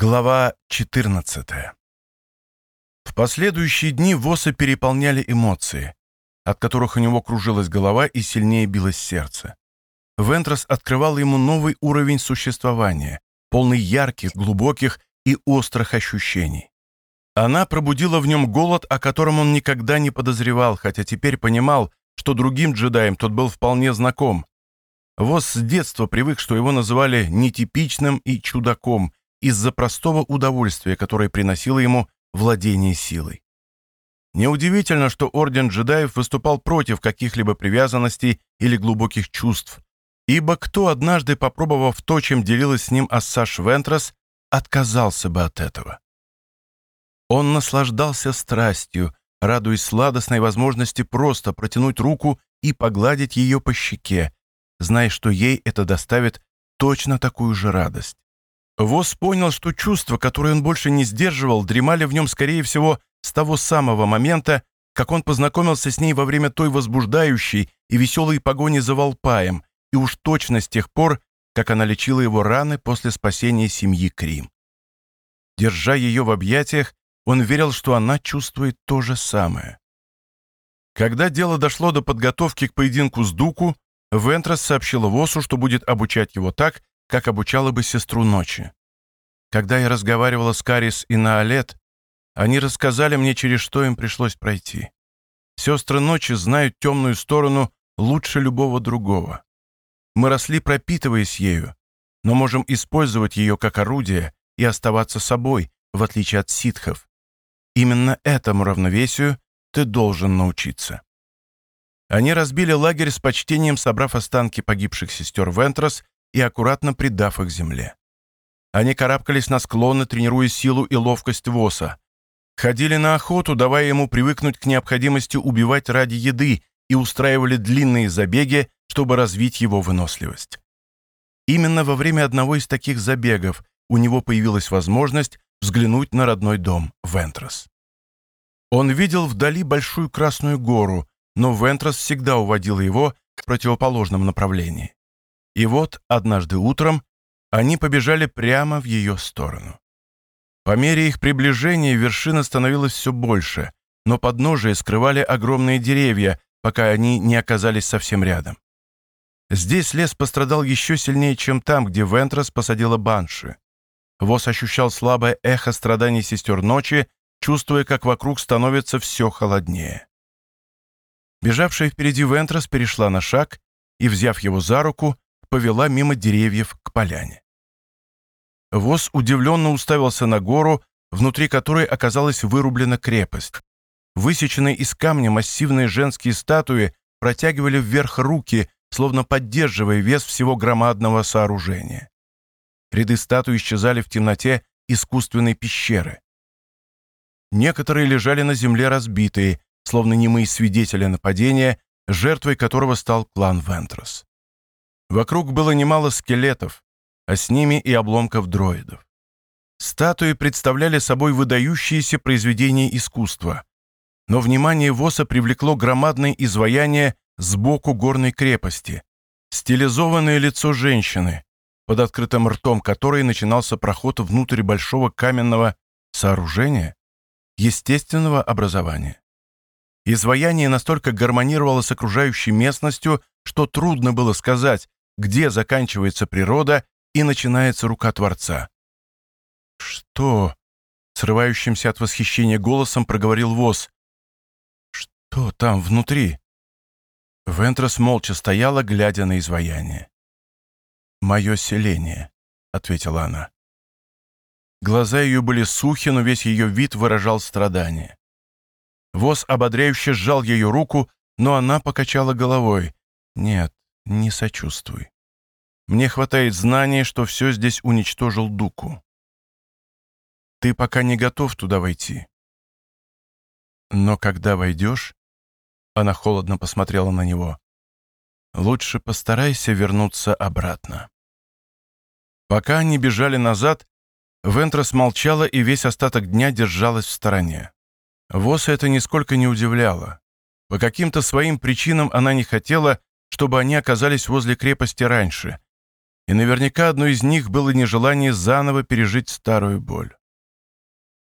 Глава 14 В последующие дни Воса переполняли эмоции, от которых у него кружилась голова и сильнее билось сердце. Вентрос открывал ему новый уровень существования, полный ярких, глубоких и острых ощущений. Она пробудила в нем голод, о котором он никогда не подозревал, хотя теперь понимал, что другим джедаям тот был вполне знаком. Вос с детства привык, что его называли нетипичным и чудаком из-за простого удовольствия, которое приносило ему владение силой. Неудивительно, что Орден джедаев выступал против каких-либо привязанностей или глубоких чувств, ибо кто однажды, попробовав то, чем делилась с ним Ассаш Вентрос, отказался бы от этого. Он наслаждался страстью, радуясь сладостной возможности просто протянуть руку и погладить ее по щеке, зная, что ей это доставит точно такую же радость. Вос понял, что чувства, которые он больше не сдерживал, дремали в нем, скорее всего, с того самого момента, как он познакомился с ней во время той возбуждающей и веселой погони за Волпаем, и уж точно с тех пор, как она лечила его раны после спасения семьи Крим. Держа ее в объятиях, он верил, что она чувствует то же самое. Когда дело дошло до подготовки к поединку с Дуку, Вентрас сообщила Восу, что будет обучать его так, как обучала бы сестру ночи. Когда я разговаривала с Карис и Наолет, они рассказали мне, через что им пришлось пройти. Сестры ночи знают темную сторону лучше любого другого. Мы росли, пропитываясь ею, но можем использовать ее как орудие и оставаться собой, в отличие от ситхов. Именно этому равновесию ты должен научиться. Они разбили лагерь с почтением, собрав останки погибших сестер Вентрос и аккуратно придав их земле. Они карабкались на склоны, тренируя силу и ловкость Воса. Ходили на охоту, давая ему привыкнуть к необходимости убивать ради еды и устраивали длинные забеги, чтобы развить его выносливость. Именно во время одного из таких забегов у него появилась возможность взглянуть на родной дом Вентрос. Он видел вдали большую Красную гору, но Вентрос всегда уводил его к противоположном направлении. И вот однажды утром они побежали прямо в ее сторону. По мере их приближения вершина становилась все больше, но подножие скрывали огромные деревья, пока они не оказались совсем рядом. Здесь лес пострадал еще сильнее, чем там, где Вентрос посадила банши. Вос ощущал слабое эхо страданий сестер ночи, чувствуя, как вокруг становится все холоднее. Бежавшая впереди Вентрос перешла на шаг и, взяв его за руку, повела мимо деревьев к поляне. Воз удивленно уставился на гору, внутри которой оказалась вырублена крепость. Высеченные из камня массивные женские статуи протягивали вверх руки, словно поддерживая вес всего громадного сооружения. Ряды статуй исчезали в темноте искусственной пещеры. Некоторые лежали на земле разбитые, словно немые свидетели нападения, жертвой которого стал клан Вентрос. Вокруг было немало скелетов, а с ними и обломков дроидов. Статуи представляли собой выдающиеся произведения искусства. Но внимание Воса привлекло громадное изваяние сбоку горной крепости, стилизованное лицо женщины, под открытым ртом которой начинался проход внутрь большого каменного сооружения, естественного образования. Изваяние настолько гармонировало с окружающей местностью, что трудно было сказать, где заканчивается природа и начинается рука Творца. «Что?» — срывающимся от восхищения голосом проговорил Воз. «Что там внутри?» Вентрос молча стояла, глядя на изваяние. «Мое селение», — ответила она. Глаза ее были сухи, но весь ее вид выражал страдание. Воз ободряюще сжал ее руку, но она покачала головой. «Нет, не сочувствуй. Мне хватает знаний, что все здесь уничтожил Дуку. Ты пока не готов туда войти. Но когда войдешь, она холодно посмотрела на него, лучше постарайся вернуться обратно. Пока они бежали назад, Вентрос молчала и весь остаток дня держалась в стороне. Воса это нисколько не удивляло. По каким-то своим причинам она не хотела, чтобы они оказались возле крепости раньше. И наверняка одно из них было нежелание заново пережить старую боль.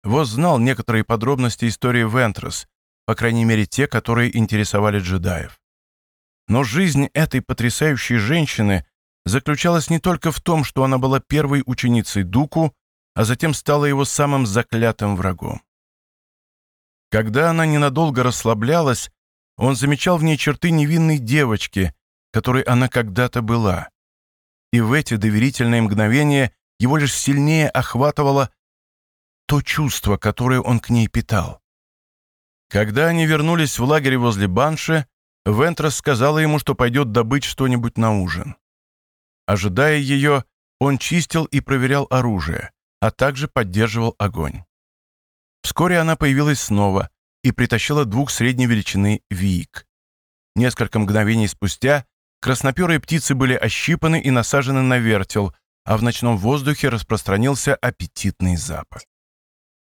Воз знал некоторые подробности истории Вентрос, по крайней мере те, которые интересовали джедаев. Но жизнь этой потрясающей женщины заключалась не только в том, что она была первой ученицей Дуку, а затем стала его самым заклятым врагом. Когда она ненадолго расслаблялась, он замечал в ней черты невинной девочки, которой она когда-то была. И в эти доверительные мгновения его лишь сильнее охватывало то чувство, которое он к ней питал. Когда они вернулись в лагерь возле Банши, Вентрос сказала ему, что пойдет добыть что-нибудь на ужин. Ожидая ее, он чистил и проверял оружие, а также поддерживал огонь. Вскоре она появилась снова и притащила двух средней величины виик. Несколько мгновений спустя красноперые птицы были ощипаны и насажены на вертел, а в ночном воздухе распространился аппетитный запах.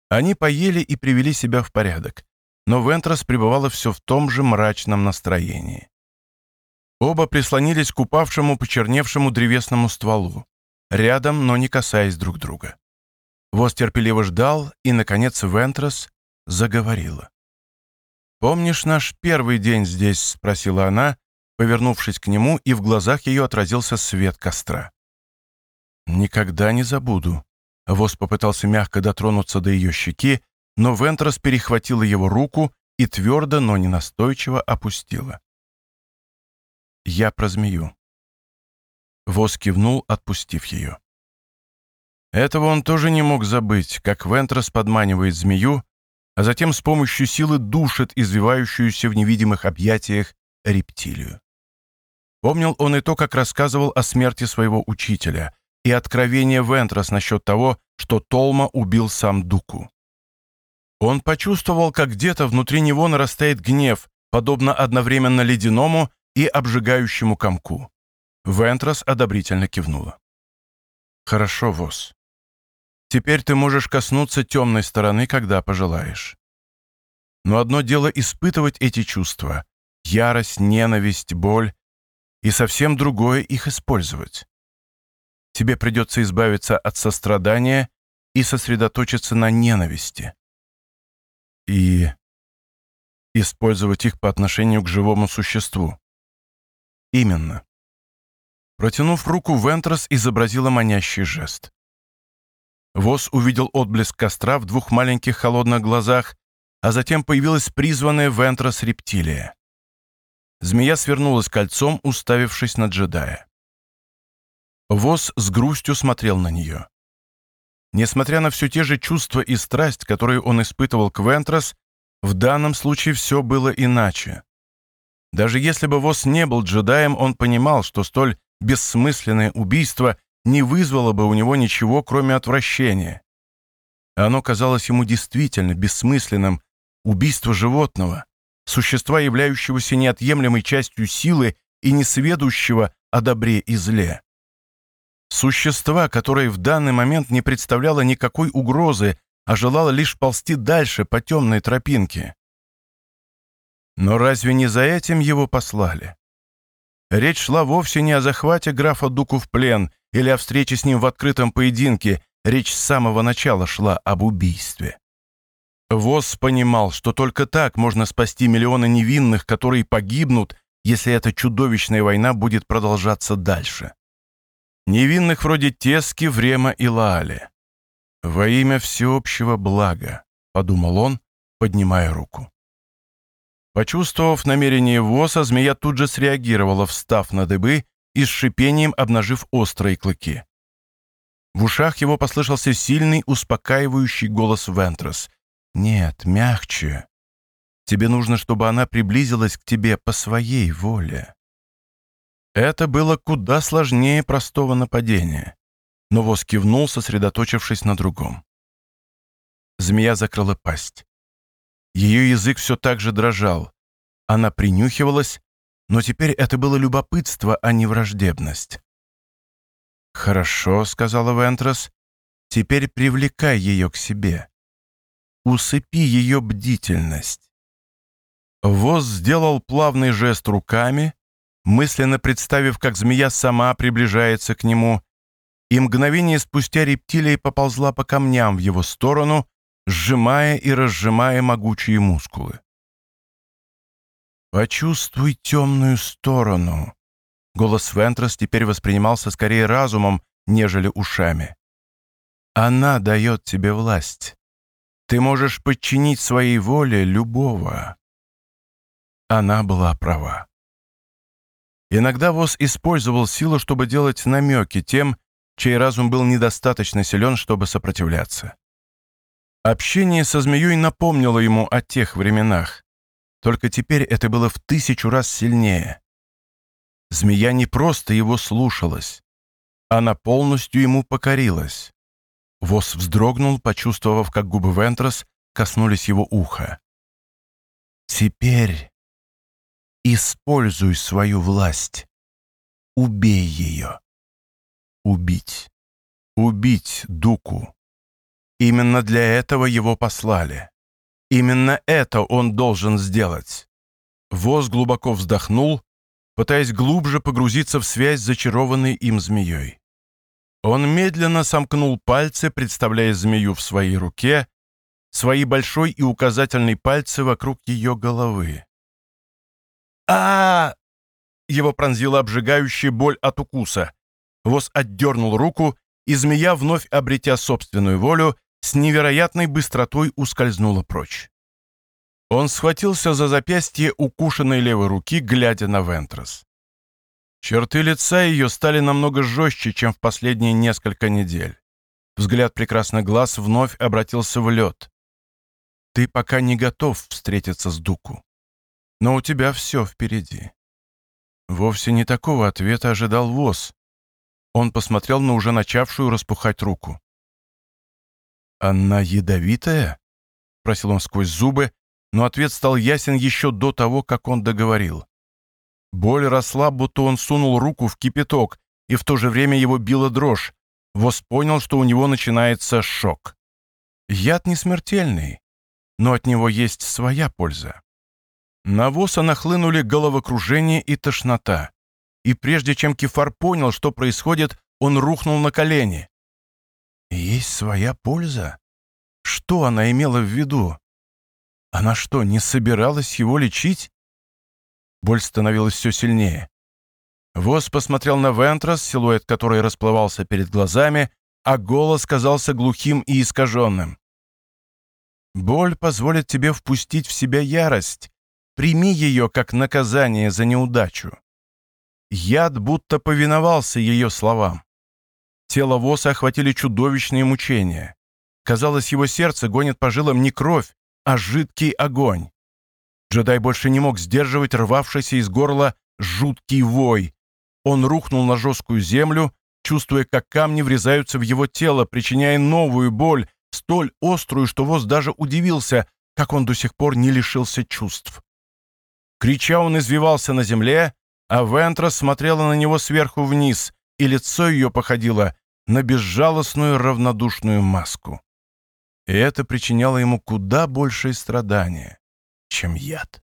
Они поели и привели себя в порядок, но Вентрос пребывала все в том же мрачном настроении. Оба прислонились к упавшему, почерневшему древесному стволу, рядом, но не касаясь друг друга. Воз терпеливо ждал, и, наконец, Вентрос заговорила. «Помнишь наш первый день здесь?» — спросила она, повернувшись к нему, и в глазах ее отразился свет костра. «Никогда не забуду», Воз попытался мягко дотронуться до ее щеки, но Вентрос перехватила его руку и твердо, но не настойчиво опустила. «Я про змею». Воз кивнул, отпустив ее. Этого он тоже не мог забыть, как Вентрос подманивает змею, а затем с помощью силы душит извивающуюся в невидимых объятиях рептилию. Помнил он и то, как рассказывал о смерти своего учителя, и откровение Вентрос насчет того, что Толма убил сам Дуку. Он почувствовал, как где-то внутри него нарастает гнев, подобно одновременно ледяному и обжигающему комку. Вентрос одобрительно кивнула. «Хорошо, Вос. Теперь ты можешь коснуться темной стороны, когда пожелаешь. Но одно дело испытывать эти чувства — ярость, ненависть, боль, и совсем другое их использовать тебе придется избавиться от сострадания и сосредоточиться на ненависти. И использовать их по отношению к живому существу. Именно. Протянув руку, Вентрос изобразила манящий жест. Вос увидел отблеск костра в двух маленьких холодных глазах, а затем появилась призванная Вентрос рептилия. Змея свернулась кольцом, уставившись на джедая. Воз с грустью смотрел на нее. Несмотря на все те же чувства и страсть, которые он испытывал к Вентрос, в данном случае все было иначе. Даже если бы Воз не был джедаем, он понимал, что столь бессмысленное убийство не вызвало бы у него ничего, кроме отвращения. Оно казалось ему действительно бессмысленным, убийство животного, существа, являющегося неотъемлемой частью силы и несведущего о добре и зле. Существа, которое в данный момент не представляло никакой угрозы, а желало лишь ползти дальше по темной тропинке. Но разве не за этим его послали? Речь шла вовсе не о захвате графа Дуку в плен или о встрече с ним в открытом поединке, речь с самого начала шла об убийстве. Восс понимал, что только так можно спасти миллионы невинных, которые погибнут, если эта чудовищная война будет продолжаться дальше невинных вроде Тески, Врема и Лаали. «Во имя всеобщего блага», — подумал он, поднимая руку. Почувствовав намерение Воса, змея тут же среагировала, встав на дыбы и с шипением обнажив острые клыки. В ушах его послышался сильный, успокаивающий голос Вентрос. «Нет, мягче. Тебе нужно, чтобы она приблизилась к тебе по своей воле». Это было куда сложнее простого нападения. Но Воз кивнул, сосредоточившись на другом. Змея закрыла пасть. Ее язык все так же дрожал. Она принюхивалась, но теперь это было любопытство, а не враждебность. «Хорошо», — сказала Вентрос, — «теперь привлекай ее к себе. Усыпи ее бдительность». Воз сделал плавный жест руками, мысленно представив, как змея сама приближается к нему, и мгновение спустя рептилия поползла по камням в его сторону, сжимая и разжимая могучие мускулы. «Почувствуй темную сторону», Голос Вентрос теперь воспринимался скорее разумом, нежели ушами. «Она дает тебе власть. Ты можешь подчинить своей воле любого». Она была права. Иногда Вос использовал силу, чтобы делать намеки тем, чей разум был недостаточно силен, чтобы сопротивляться. Общение со змеей напомнило ему о тех временах. Только теперь это было в тысячу раз сильнее. Змея не просто его слушалась. Она полностью ему покорилась. Вос вздрогнул, почувствовав, как губы Вентрос коснулись его уха. «Теперь используй свою власть. Убей ее. Убить. Убить Дуку. Именно для этого его послали. Именно это он должен сделать». Воз глубоко вздохнул пытаясь глубже погрузиться в связь с зачарованной им змеей. Он медленно сомкнул пальцы, представляя змею в своей руке, свои большой и указательный пальцы вокруг ее головы. а, Его пронзила обжигающая боль от укуса. Воз отдернул руку, и змея, вновь обретя собственную волю, с невероятной быстротой ускользнула прочь. Он схватился за запястье укушенной левой руки, глядя на Вентрос. Черты лица ее стали намного жестче, чем в последние несколько недель. Взгляд прекрасных глаз вновь обратился в лед. «Ты пока не готов встретиться с Дуку, но у тебя все впереди». Вовсе не такого ответа ожидал Воз. Он посмотрел на уже начавшую распухать руку. «Она ядовитая?» — спросил он сквозь зубы, но ответ стал ясен еще до того, как он договорил. Боль росла, будто он сунул руку в кипяток, и в то же время его била дрожь. Вос понял, что у него начинается шок. Яд не смертельный, но от него есть своя польза. На Воса нахлынули головокружение и тошнота. И прежде чем Кефар понял, что происходит, он рухнул на колени. «Есть своя польза? Что она имела в виду? Она что, не собиралась его лечить? Боль становилась все сильнее. Воз посмотрел на Вентрос, силуэт которой расплывался перед глазами, а голос казался глухим и искаженным. «Боль позволит тебе впустить в себя ярость. Прими ее как наказание за неудачу». Яд будто повиновался ее словам. Тело Воса охватили чудовищные мучения. Казалось, его сердце гонит по жилам не кровь, а жидкий огонь. Джедай больше не мог сдерживать рвавшийся из горла жуткий вой. Он рухнул на жесткую землю, чувствуя, как камни врезаются в его тело, причиняя новую боль, столь острую, что Воз даже удивился, как он до сих пор не лишился чувств. Крича, он извивался на земле, а Вентра смотрела на него сверху вниз, и лицо ее походило на безжалостную равнодушную маску и это причиняло ему куда большее страдание, чем яд.